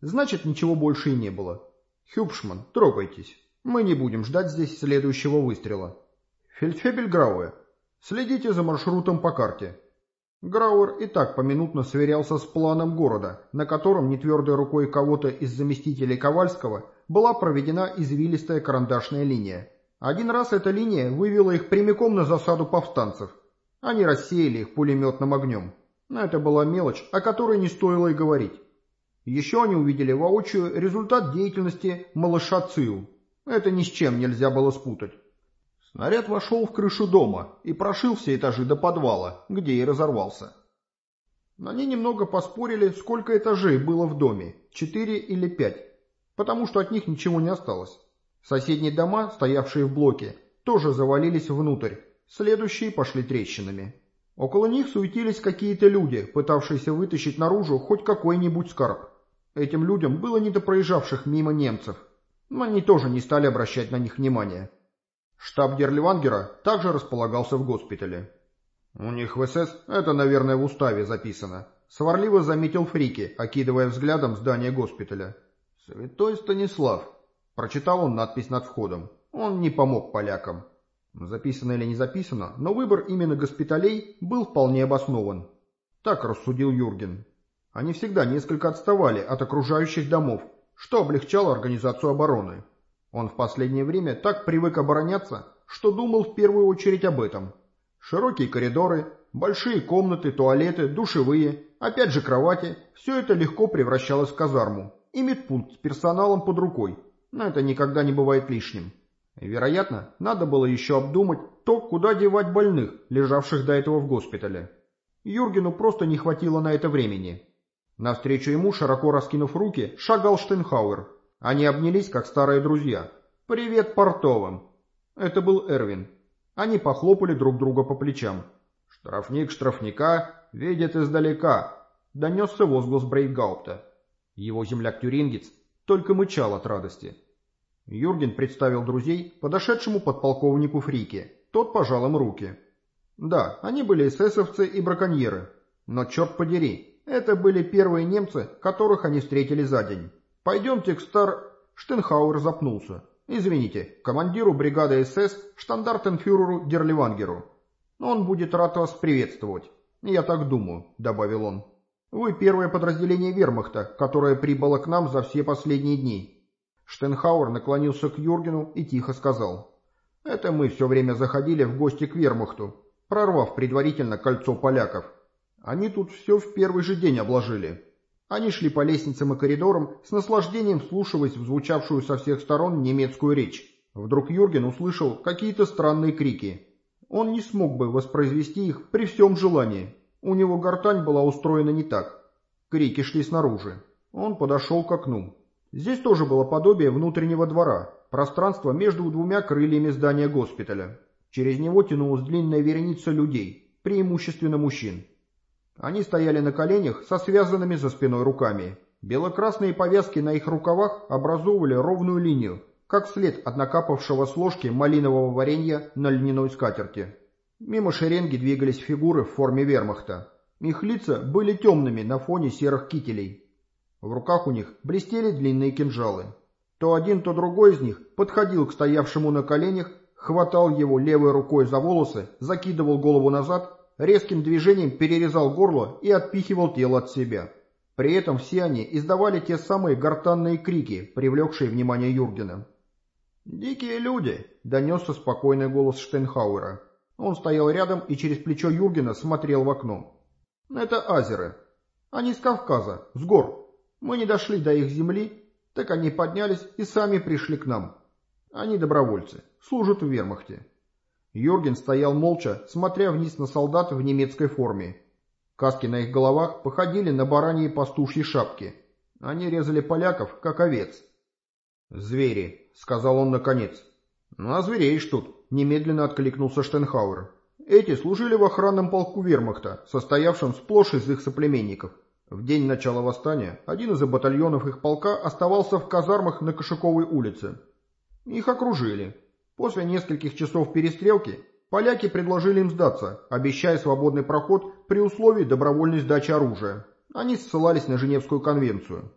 Значит, ничего больше и не было. Хюбшман, трогайтесь. Мы не будем ждать здесь следующего выстрела. Фельдфебель Грауэ, следите за маршрутом по карте. Грауэр и так поминутно сверялся с планом города, на котором нетвердой рукой кого-то из заместителей Ковальского была проведена извилистая карандашная линия. Один раз эта линия вывела их прямиком на засаду повстанцев. Они рассеяли их пулеметным огнем. Но это была мелочь, о которой не стоило и говорить. Еще они увидели воочию результат деятельности малыша Циу. Это ни с чем нельзя было спутать. Снаряд вошел в крышу дома и прошил все этажи до подвала, где и разорвался. Они немного поспорили, сколько этажей было в доме, четыре или пять, потому что от них ничего не осталось. Соседние дома, стоявшие в блоке, тоже завалились внутрь, следующие пошли трещинами. Около них суетились какие-то люди, пытавшиеся вытащить наружу хоть какой-нибудь скарб. Этим людям было не до проезжавших мимо немцев, но они тоже не стали обращать на них внимания. Штаб Герливангера также располагался в госпитале. «У них в СС это, наверное, в уставе записано», — сварливо заметил Фрики, окидывая взглядом здание госпиталя. «Святой Станислав», — прочитал он надпись над входом. Он не помог полякам. Записано или не записано, но выбор именно госпиталей был вполне обоснован. Так рассудил Юрген. Они всегда несколько отставали от окружающих домов, что облегчало организацию обороны. Он в последнее время так привык обороняться, что думал в первую очередь об этом. Широкие коридоры, большие комнаты, туалеты, душевые, опять же кровати – все это легко превращалось в казарму. И медпункт с персоналом под рукой, но это никогда не бывает лишним. Вероятно, надо было еще обдумать то, куда девать больных, лежавших до этого в госпитале. Юргену просто не хватило на это времени. Навстречу ему, широко раскинув руки, шагал Штейнхауэр. Они обнялись, как старые друзья. «Привет портовым!» Это был Эрвин. Они похлопали друг друга по плечам. «Штрафник штрафника видит издалека», — донесся возглас Брейгаупта. Его земляк-тюрингец только мычал от радости. Юрген представил друзей подошедшему подполковнику Фрике. Тот пожал им руки. Да, они были эсэсовцы и браконьеры. Но черт подери, это были первые немцы, которых они встретили за день. «Пойдемте к стар...» Штенхауэр запнулся. «Извините, командиру бригады СС, штандартенфюреру Дерливангеру. Он будет рад вас приветствовать. Я так думаю», — добавил он. «Вы первое подразделение вермахта, которое прибыло к нам за все последние дни». Штенхауэр наклонился к Юргену и тихо сказал. «Это мы все время заходили в гости к вермахту, прорвав предварительно кольцо поляков». Они тут все в первый же день обложили. Они шли по лестницам и коридорам, с наслаждением вслушиваясь в звучавшую со всех сторон немецкую речь. Вдруг Юрген услышал какие-то странные крики. Он не смог бы воспроизвести их при всем желании. У него гортань была устроена не так. Крики шли снаружи. Он подошел к окну. Здесь тоже было подобие внутреннего двора, пространство между двумя крыльями здания госпиталя. Через него тянулась длинная вереница людей, преимущественно мужчин. Они стояли на коленях со связанными за спиной руками. Белокрасные повязки на их рукавах образовывали ровную линию, как след от накапавшего с ложки малинового варенья на льняной скатерти. Мимо шеренги двигались фигуры в форме вермахта. Их лица были темными на фоне серых кителей. В руках у них блестели длинные кинжалы. То один, то другой из них подходил к стоявшему на коленях, хватал его левой рукой за волосы, закидывал голову назад резким движением перерезал горло и отпихивал тело от себя. При этом все они издавали те самые гортанные крики, привлекшие внимание Юргена. «Дикие люди!» — донесся спокойный голос Штейнхауэра. Он стоял рядом и через плечо Юргена смотрел в окно. «Это азеры. Они с Кавказа, с гор. Мы не дошли до их земли, так они поднялись и сами пришли к нам. Они добровольцы, служат в вермахте. Йорген стоял молча, смотря вниз на солдат в немецкой форме. Каски на их головах походили на бараньи пастушьи шапки. Они резали поляков, как овец. «Звери», — сказал он наконец. «Ну, а звереешь тут», — немедленно откликнулся Штенхауэр. Эти служили в охранном полку вермахта, состоявшем сплошь из их соплеменников. В день начала восстания один из батальонов их полка оставался в казармах на Кошаковой улице. Их окружили. После нескольких часов перестрелки поляки предложили им сдаться, обещая свободный проход при условии добровольной сдачи оружия. Они ссылались на Женевскую конвенцию.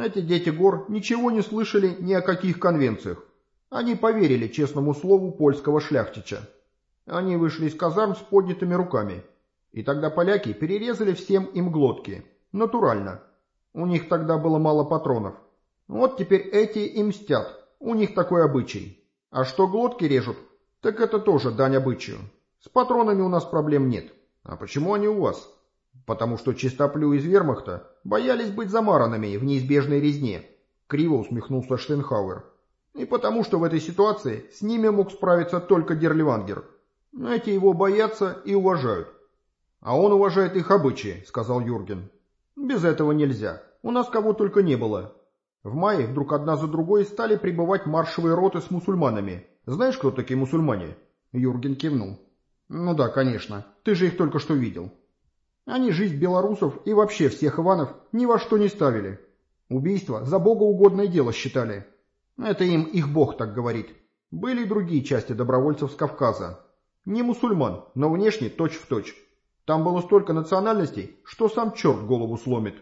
Эти дети гор ничего не слышали ни о каких конвенциях. Они поверили честному слову польского шляхтича. Они вышли из казарм с поднятыми руками. И тогда поляки перерезали всем им глотки. Натурально. У них тогда было мало патронов. Вот теперь эти и мстят. У них такой обычай. А что глотки режут, так это тоже дань обычаю. С патронами у нас проблем нет. А почему они у вас? Потому что чистоплю из вермахта боялись быть замаранными в неизбежной резне. Криво усмехнулся Штенхауэр. И потому что в этой ситуации с ними мог справиться только Дерливангер. Эти его боятся и уважают. А он уважает их обычаи, сказал Юрген. Без этого нельзя. У нас кого только не было. В мае вдруг одна за другой стали прибывать маршевые роты с мусульманами. Знаешь, кто такие мусульмане? Юрген кивнул. Ну да, конечно. Ты же их только что видел. Они жизнь белорусов и вообще всех Иванов ни во что не ставили. Убийство за богоугодное дело считали. Это им их бог так говорит. Были и другие части добровольцев с Кавказа. Не мусульман, но внешне точь-в-точь. Точь. Там было столько национальностей, что сам черт голову сломит.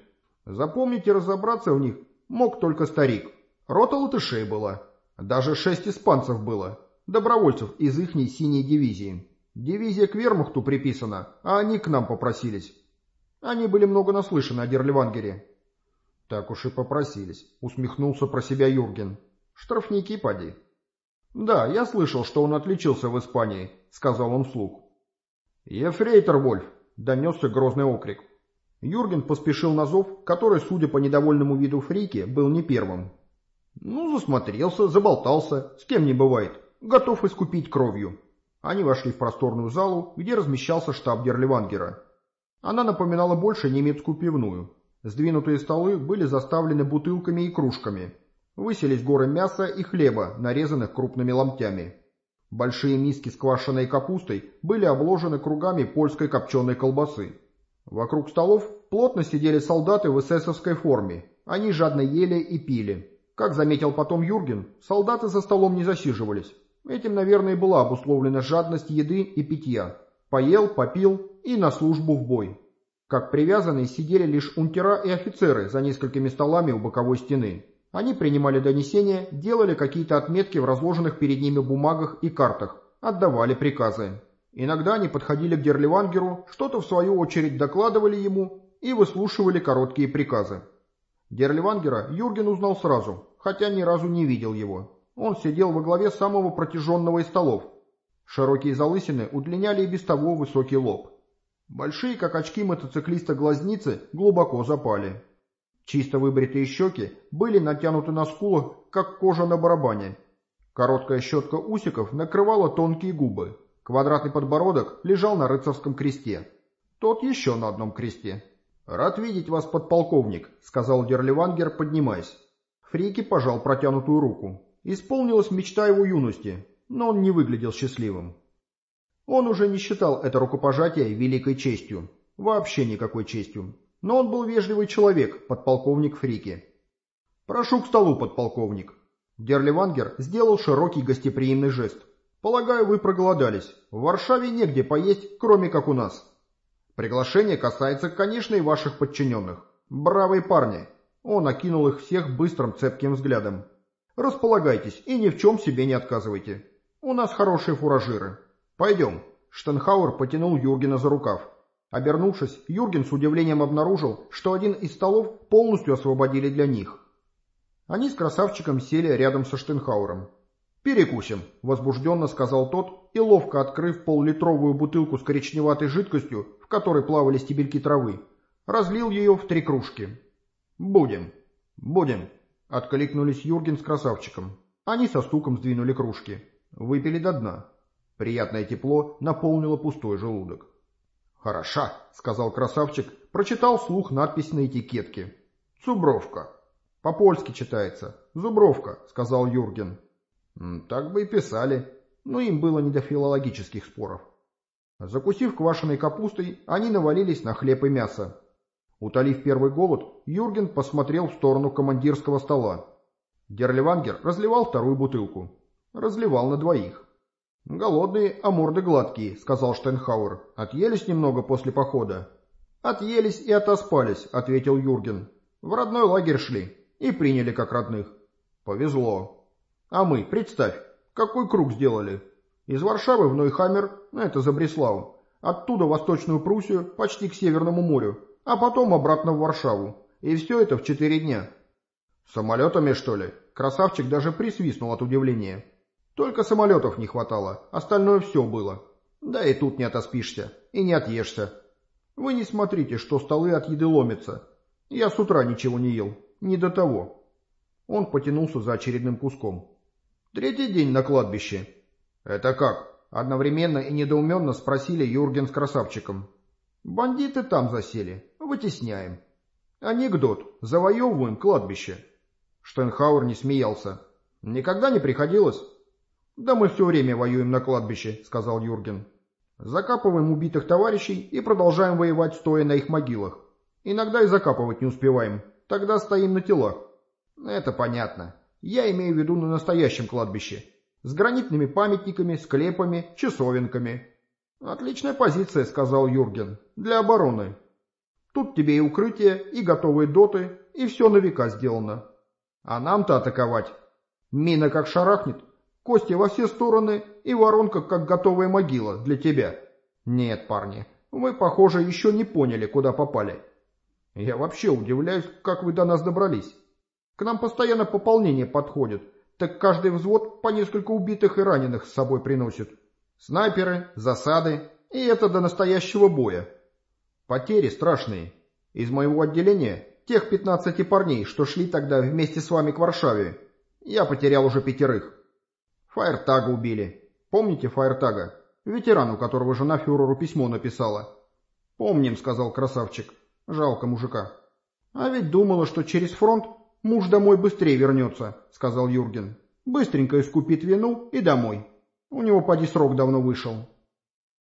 Запомнить и разобраться в них мог только старик. Рота латышей была. Даже шесть испанцев было. Добровольцев из ихней синей дивизии. Дивизия к вермахту приписана, а они к нам попросились. Они были много наслышаны о Дерливангере. Так уж и попросились, усмехнулся про себя Юрген. Штрафники поди. Да, я слышал, что он отличился в Испании, сказал он вслух. Ефрейтор Вольф, донесся грозный окрик. Юрген поспешил на зов, который, судя по недовольному виду Фрики, был не первым. Ну, засмотрелся, заболтался, с кем не бывает, готов искупить кровью. Они вошли в просторную залу, где размещался штаб Дерливангера. Она напоминала больше немецкую пивную. Сдвинутые столы были заставлены бутылками и кружками, Выселись горы мяса и хлеба, нарезанных крупными ломтями. Большие миски с квашеной капустой были обложены кругами польской копченой колбасы. Вокруг столов плотно сидели солдаты в эсэсовской форме. Они жадно ели и пили. Как заметил потом Юрген, солдаты за столом не засиживались. Этим, наверное, была обусловлена жадность еды и питья. Поел, попил и на службу в бой. Как привязанные сидели лишь унтера и офицеры за несколькими столами у боковой стены. Они принимали донесения, делали какие-то отметки в разложенных перед ними бумагах и картах, отдавали приказы. Иногда они подходили к Дерливангеру, что-то в свою очередь докладывали ему и выслушивали короткие приказы. Дерливангера Юрген узнал сразу, хотя ни разу не видел его. Он сидел во главе самого протяженного из столов. Широкие залысины удлиняли и без того высокий лоб. Большие, как очки мотоциклиста, глазницы глубоко запали. Чисто выбритые щеки были натянуты на скулах, как кожа на барабане. Короткая щетка усиков накрывала тонкие губы. Квадратный подбородок лежал на рыцарском кресте. Тот еще на одном кресте. «Рад видеть вас, подполковник», — сказал Дерливангер, поднимаясь. Фрики пожал протянутую руку. Исполнилась мечта его юности, но он не выглядел счастливым. Он уже не считал это рукопожатие великой честью. Вообще никакой честью но он был вежливый человек, подполковник Фрики. «Прошу к столу, подполковник». Дерливангер сделал широкий гостеприимный жест. «Полагаю, вы проголодались. В Варшаве негде поесть, кроме как у нас. Приглашение касается, конечно, и ваших подчиненных. Бравые парни». Он окинул их всех быстрым цепким взглядом. «Располагайтесь и ни в чем себе не отказывайте. У нас хорошие фуражиры. Пойдем». Штенхауэр потянул Юргена за рукав. Обернувшись, Юрген с удивлением обнаружил, что один из столов полностью освободили для них. Они с красавчиком сели рядом со Штенхауэром. «Перекусим», — возбужденно сказал тот, и, ловко открыв поллитровую бутылку с коричневатой жидкостью, в которой плавали стебельки травы, разлил ее в три кружки. «Будем, будем», — откликнулись Юрген с красавчиком. Они со стуком сдвинули кружки. Выпили до дна. Приятное тепло наполнило пустой желудок. «Хороша», — сказал красавчик, прочитал слух надпись на этикетке. «Зубровка». «По-польски читается. Зубровка», — сказал Юрген. «Так бы и писали». Но им было не до филологических споров. Закусив квашеной капустой, они навалились на хлеб и мясо. Утолив первый голод, Юрген посмотрел в сторону командирского стола. Дерливангер разливал вторую бутылку. Разливал на двоих. «Голодные, а морды гладкие», — сказал Штайнхауэр. «Отъелись немного после похода?» «Отъелись и отоспались», — ответил Юрген. «В родной лагерь шли. и приняли как родных. Повезло. А мы, представь, какой круг сделали. Из Варшавы в Нойхаммер, это за Бреслау, оттуда в Восточную Пруссию, почти к Северному морю, а потом обратно в Варшаву. И все это в четыре дня. Самолетами, что ли? Красавчик даже присвистнул от удивления. Только самолетов не хватало, остальное все было. Да и тут не отоспишься, и не отъешься. Вы не смотрите, что столы от еды ломятся. Я с утра ничего не ел, не до того. Он потянулся за очередным куском. Третий день на кладбище. Это как? Одновременно и недоуменно спросили Юрген с красавчиком. Бандиты там засели, вытесняем. Анекдот, завоевываем кладбище. Штенхауэр не смеялся. Никогда не приходилось? Да мы все время воюем на кладбище, сказал Юрген. Закапываем убитых товарищей и продолжаем воевать, стоя на их могилах. Иногда и закапывать не успеваем. Тогда стоим на телах. Это понятно. Я имею в виду на настоящем кладбище. С гранитными памятниками, склепами, часовенками. Отличная позиция, сказал Юрген. Для обороны. Тут тебе и укрытие, и готовые доты, и все на века сделано. А нам-то атаковать. Мина как шарахнет, Кости во все стороны и воронка, как готовая могила для тебя. Нет, парни, вы, похоже, еще не поняли, куда попали. Я вообще удивляюсь, как вы до нас добрались. К нам постоянно пополнение подходит, так каждый взвод по несколько убитых и раненых с собой приносит. Снайперы, засады, и это до настоящего боя. Потери страшные. Из моего отделения, тех 15 парней, что шли тогда вместе с вами к Варшаве, я потерял уже пятерых. Фаертага убили. Помните Фаертага? Ветерану, которого жена фюреру письмо написала. «Помним», — сказал красавчик. «Жалко мужика». «А ведь думала, что через фронт муж домой быстрее вернется», — сказал Юрген. «Быстренько искупит вину и домой. У него поди срок давно вышел».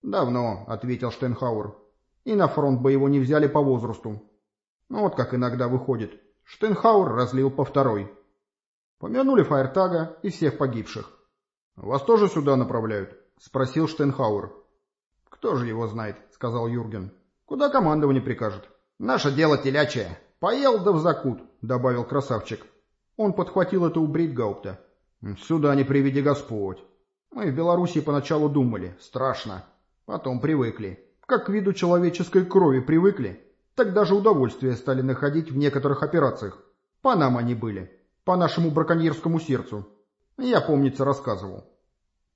«Давно», — ответил Штенхауэр. «И на фронт бы его не взяли по возрасту». Ну, вот как иногда выходит. Штенхауэр разлил по второй. Помянули Фаертага и всех погибших. «Вас тоже сюда направляют?» — спросил Штенхауэр. «Кто же его знает?» — сказал Юрген. «Куда командование прикажет?» «Наше дело телячье. Поел да в закут», — добавил красавчик. Он подхватил это у Бритгаупта. «Сюда не приведи Господь. Мы в Белоруссии поначалу думали. Страшно. Потом привыкли. Как к виду человеческой крови привыкли, так даже удовольствие стали находить в некоторых операциях. По нам они были. По нашему браконьерскому сердцу. Я, помнится, рассказывал.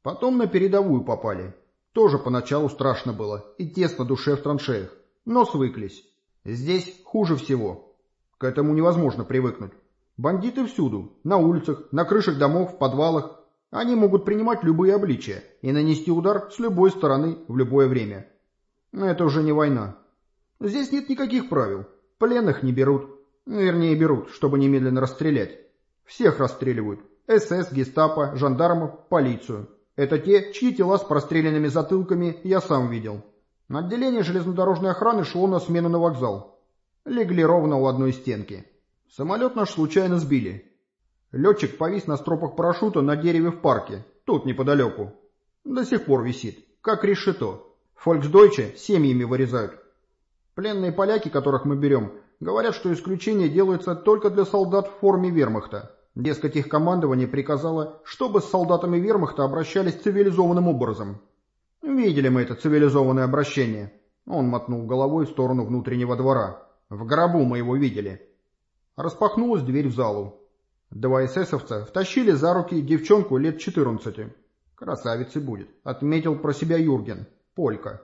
Потом на передовую попали. Тоже поначалу страшно было и тесно душе в траншеях, но свыклись. Здесь хуже всего. К этому невозможно привыкнуть. Бандиты всюду, на улицах, на крышах домов, в подвалах. Они могут принимать любые обличия и нанести удар с любой стороны в любое время. Но это уже не война. Здесь нет никаких правил. Пленных не берут. Вернее, берут, чтобы немедленно расстрелять. Всех расстреливают, СС, гестапо, жандармов, полицию. Это те, чьи тела с простреленными затылками я сам видел. Отделение железнодорожной охраны шло на смену на вокзал. Легли ровно у одной стенки. Самолет наш случайно сбили. Летчик повис на стропах парашюта на дереве в парке, тут неподалеку. До сих пор висит, как решето. Фольксдойче семьями вырезают. Пленные поляки, которых мы берем, говорят, что исключение делается только для солдат в форме вермахта. Дескать, их командование приказало, чтобы с солдатами вермахта обращались цивилизованным образом. Видели мы это цивилизованное обращение. Он мотнул головой в сторону внутреннего двора. В гробу мы его видели. Распахнулась дверь в залу. Два эсэсовца втащили за руки девчонку лет 14. Красавицей будет, отметил про себя Юрген. Полька.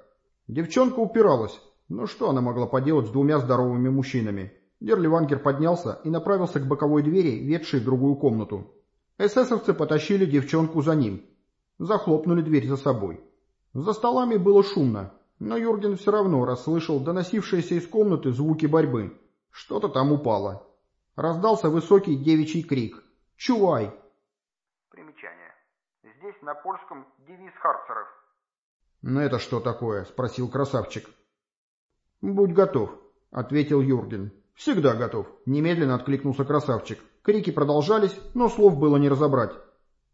Девчонка упиралась. Ну что она могла поделать с двумя здоровыми мужчинами? Дерливангер поднялся и направился к боковой двери, ведшей в другую комнату. Эсэсовцы потащили девчонку за ним. Захлопнули дверь за собой. За столами было шумно, но Юрген все равно расслышал доносившиеся из комнаты звуки борьбы. Что-то там упало. Раздался высокий девичий крик. «Чувай!» Примечание. Здесь на польском девиз Харцеров. «Ну это что такое?» — спросил красавчик. «Будь готов», — ответил Юрген. «Всегда готов», — немедленно откликнулся красавчик. Крики продолжались, но слов было не разобрать.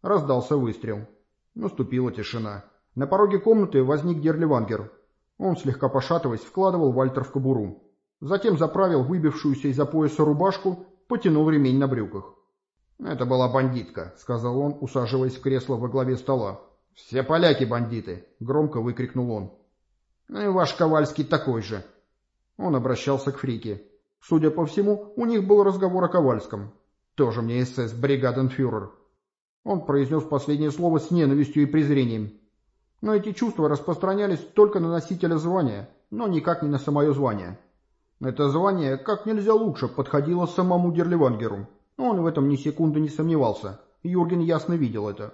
Раздался выстрел. Наступила тишина. На пороге комнаты возник Дерливангер. Он, слегка пошатываясь, вкладывал Вальтер в кобуру. Затем заправил выбившуюся из-за пояса рубашку, потянул ремень на брюках. «Это была бандитка», — сказал он, усаживаясь в кресло во главе стола. «Все поляки бандиты!» — громко выкрикнул он. «Ну и ваш Ковальский такой же!» Он обращался к Фрике. Судя по всему, у них был разговор о Ковальском. «Тоже мне СС, бригаденфюрер!» Он произнес последнее слово с ненавистью и презрением. Но эти чувства распространялись только на носителя звания, но никак не на самое звание. Это звание как нельзя лучше подходило самому Дерливангеру. Он в этом ни секунды не сомневался. Юрген ясно видел это.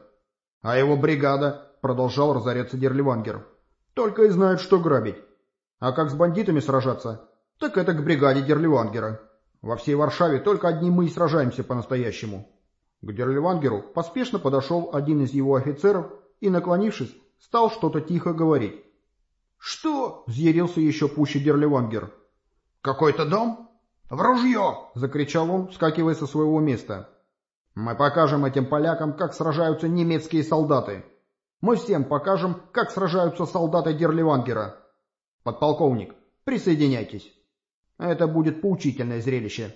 А его бригада, продолжал разоряться Дерливангер, только и знают, что грабить. А как с бандитами сражаться? Так это к бригаде Дерливангера. Во всей Варшаве только одни мы и сражаемся по-настоящему. К Дерливангеру поспешно подошел один из его офицеров и, наклонившись, стал что-то тихо говорить. «Что?» — взъярился еще пуще Дерливангер. «Какой-то дом?» «В ружье!» — закричал он, вскакивая со своего места. «Мы покажем этим полякам, как сражаются немецкие солдаты. Мы всем покажем, как сражаются солдаты Дерливангера. Подполковник, присоединяйтесь. Это будет поучительное зрелище».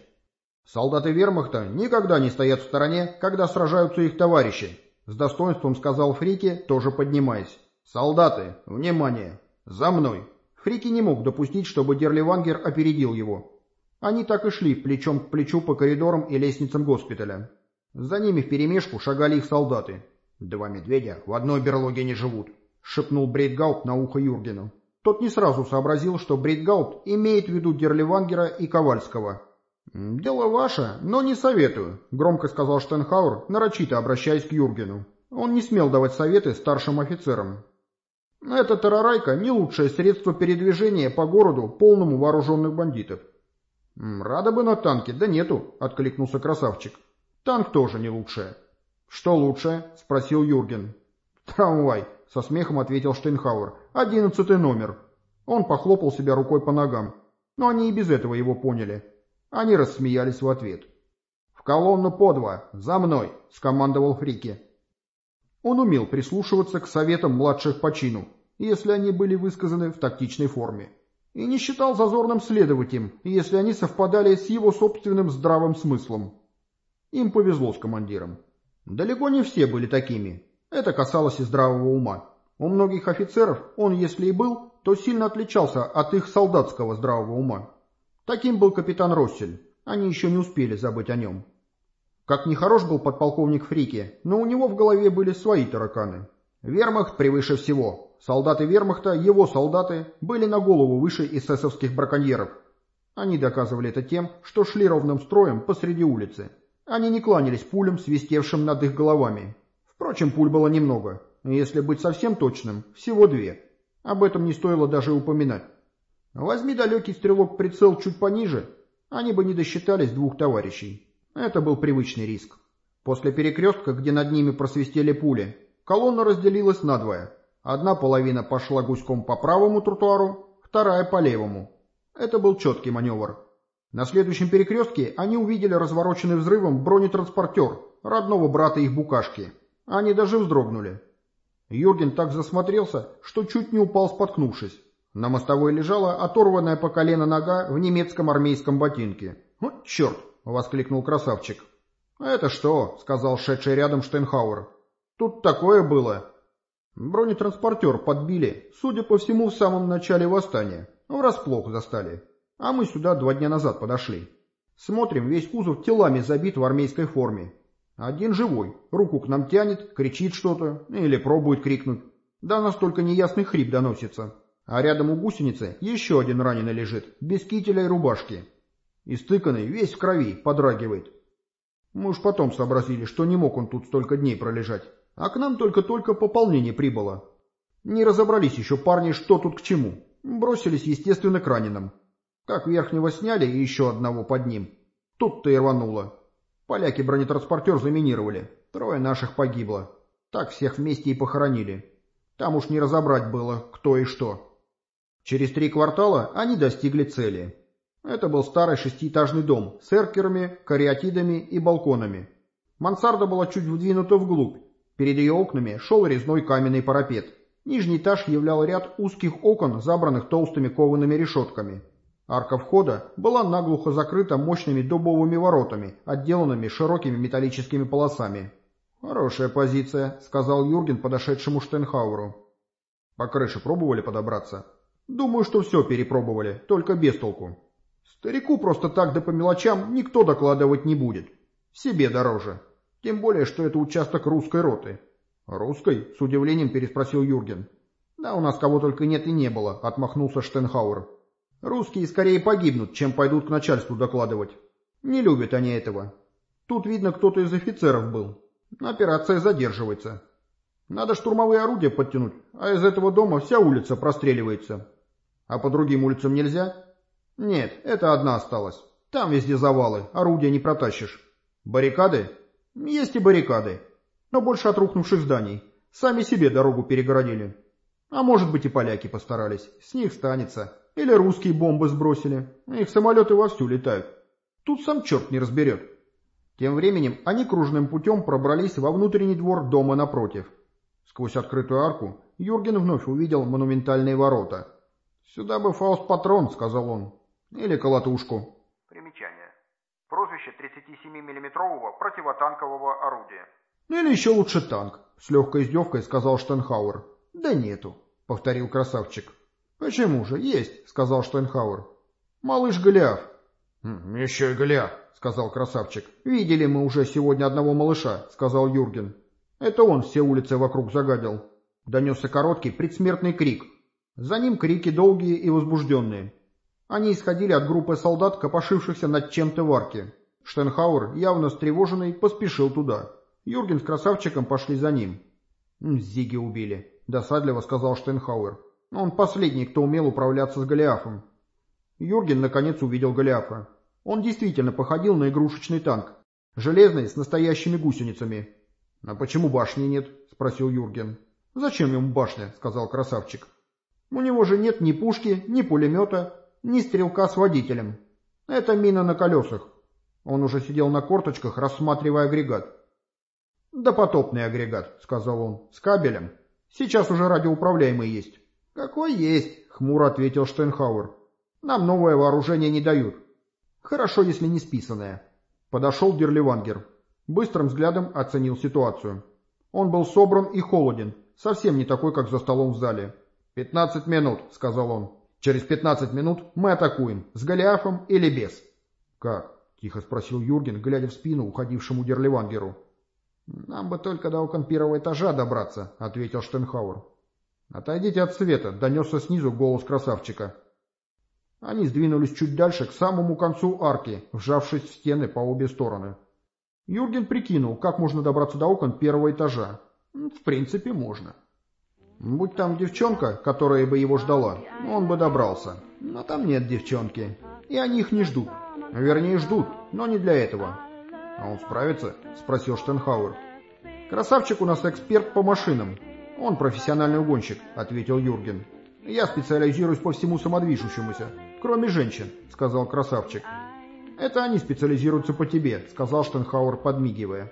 «Солдаты вермахта никогда не стоят в стороне, когда сражаются их товарищи», — с достоинством сказал Фрике, тоже поднимаясь. «Солдаты, внимание! За мной!» Фрики не мог допустить, чтобы Дерливангер опередил его. Они так и шли плечом к плечу по коридорам и лестницам госпиталя. За ними вперемешку шагали их солдаты. «Два медведя в одной берлоге не живут», — шепнул Брейтгаупт на ухо Юргену. Тот не сразу сообразил, что Брейтгаупт имеет в виду Дерливангера и Ковальского. «Дело ваше, но не советую», — громко сказал Штенхауэр, нарочито обращаясь к Юргену. Он не смел давать советы старшим офицерам. «Эта тарарайка — не лучшее средство передвижения по городу, полному вооруженных бандитов. «Рада бы на танке, да нету», — откликнулся красавчик. «Танк тоже не лучшее». «Что лучшее?» — спросил Юрген. «Трамвай», — со смехом ответил Штейнхауэр. «Одиннадцатый номер». Он похлопал себя рукой по ногам. Но они и без этого его поняли. Они рассмеялись в ответ. «В колонну по два! За мной!» — скомандовал Фрики. Он умел прислушиваться к советам младших по чину, если они были высказаны в тактичной форме и не считал зазорным следовать им, если они совпадали с его собственным здравым смыслом. Им повезло с командиром. Далеко не все были такими. Это касалось и здравого ума. У многих офицеров он, если и был, то сильно отличался от их солдатского здравого ума. Таким был капитан Россель. Они еще не успели забыть о нем. Как нехорош был подполковник Фрике, но у него в голове были свои тараканы. Вермахт превыше всего, Солдаты вермахта, его солдаты, были на голову выше эсэсовских браконьеров. Они доказывали это тем, что шли ровным строем посреди улицы. Они не кланялись пулям, свистевшим над их головами. Впрочем, пуль было немного. Если быть совсем точным, всего две. Об этом не стоило даже упоминать. Возьми далекий стрелок прицел чуть пониже, они бы не досчитались двух товарищей. Это был привычный риск. После перекрестка, где над ними просвистели пули, колонна разделилась надвое. Одна половина пошла гуськом по правому тротуару, вторая по левому. Это был четкий маневр. На следующем перекрестке они увидели развороченный взрывом бронетранспортер, родного брата их букашки. Они даже вздрогнули. Юрген так засмотрелся, что чуть не упал, споткнувшись. На мостовой лежала оторванная по колено нога в немецком армейском ботинке. «Вот черт!» — воскликнул красавчик. «Это что?» — сказал шедший рядом Штейнхауэр. «Тут такое было. Бронетранспортер подбили, судя по всему, в самом начале восстания. Врасплох застали. А мы сюда два дня назад подошли. Смотрим, весь кузов телами забит в армейской форме. Один живой, руку к нам тянет, кричит что-то или пробует крикнуть. Да настолько неясный хрип доносится. А рядом у гусеницы еще один раненый лежит, без кителя и рубашки. Истыканный, весь в крови, подрагивает. Мы уж потом сообразили, что не мог он тут столько дней пролежать а к нам только-только пополнение прибыло. Не разобрались еще парни, что тут к чему. Бросились, естественно, к раненым. Как верхнего сняли и еще одного под ним. Тут-то и рвануло. Поляки бронетранспортер заминировали. Трое наших погибло. Так всех вместе и похоронили. Там уж не разобрать было, кто и что. Через три квартала они достигли цели. Это был старый шестиэтажный дом с эркерами, кариатидами и балконами. Мансарда была чуть вдвинута вглубь, Перед ее окнами шел резной каменный парапет. Нижний этаж являл ряд узких окон, забранных толстыми коваными решетками. Арка входа была наглухо закрыта мощными дубовыми воротами, отделанными широкими металлическими полосами. «Хорошая позиция», — сказал Юрген подошедшему Штенхауэру. «По крыше пробовали подобраться?» «Думаю, что все перепробовали, только без толку. Старику просто так да по мелочам никто докладывать не будет. Себе дороже. Тем более, что это участок русской роты». «Русской?» — с удивлением переспросил Юрген. «Да у нас кого только нет и не было», — отмахнулся Штенхауэр. «Русские скорее погибнут, чем пойдут к начальству докладывать. Не любят они этого. Тут, видно, кто-то из офицеров был. Операция задерживается. Надо штурмовые орудия подтянуть, а из этого дома вся улица простреливается. А по другим улицам нельзя? Нет, это одна осталась. Там везде завалы, орудия не протащишь. Баррикады? Есть и баррикады. Но больше от рухнувших зданий. Сами себе дорогу перегородили. А может быть и поляки постарались. С них станется. Или русские бомбы сбросили. Их самолеты вовсю летают. Тут сам черт не разберет. Тем временем они кружным путем пробрались во внутренний двор дома напротив. Сквозь открытую арку Юрген вновь увидел монументальные ворота. «Сюда бы фауст-патрон», — сказал он. «Или колотушку». Примечание. Прозвище 37 миллиметрового противотанкового орудия. «Или еще лучше танк», — с легкой издевкой сказал Штайнхауэр. «Да нету», — повторил красавчик. «Почему же? Есть», — сказал Штайнхауэр. «Малыш Голиаф». «Еще и Голиаф», — сказал красавчик. «Видели мы уже сегодня одного малыша», — сказал Юрген. «Это он все улицы вокруг загадил». Донесся короткий предсмертный крик. За ним крики долгие и возбужденные. Они исходили от группы солдат, копошившихся над чем-то в арке. Штенхауэр, явно встревоженный, поспешил туда. Юрген с красавчиком пошли за ним. «Зиги убили», — досадливо сказал Штенхауэр. «Он последний, кто умел управляться с Голиафом». Юрген наконец увидел Голиафа. Он действительно походил на игрушечный танк. Железный, с настоящими гусеницами. «А почему башни нет?» — спросил Юрген. «Зачем ему башня?» — сказал красавчик. «У него же нет ни пушки, ни пулемета, ни стрелка с водителем. Это мина на колесах». Он уже сидел на корточках, рассматривая агрегат. «Допотопный агрегат», — сказал он, — «с кабелем. Сейчас уже радиоуправляемый есть». «Какой есть?» — хмуро ответил Штейнхауэр. «Нам новое вооружение не дают. Хорошо, если не списанное». Подошел Дерливангер. Быстрым взглядом оценил ситуацию. Он был собран и холоден, совсем не такой, как за столом в зале. «Пятнадцать минут», — сказал он. «Через пятнадцать минут мы атакуем, с Голиафом или без». «Как?» — тихо спросил Юрген, глядя в спину уходившему Дерливангеру. «Нам бы только до окон первого этажа добраться», — ответил Штенхауэр. «Отойдите от света», — донесся снизу голос красавчика. Они сдвинулись чуть дальше, к самому концу арки, вжавшись в стены по обе стороны. Юрген прикинул, как можно добраться до окон первого этажа. В принципе, можно. Будь там девчонка, которая бы его ждала, он бы добрался. Но там нет девчонки, и они их не ждут. Вернее, ждут, но не для этого. «А он справится?» — спросил Штенхауэр. «Красавчик у нас эксперт по машинам. Он профессиональный угонщик», — ответил Юрген. «Я специализируюсь по всему самодвижущемуся, кроме женщин», — сказал красавчик. «Это они специализируются по тебе», — сказал Штенхауэр, подмигивая.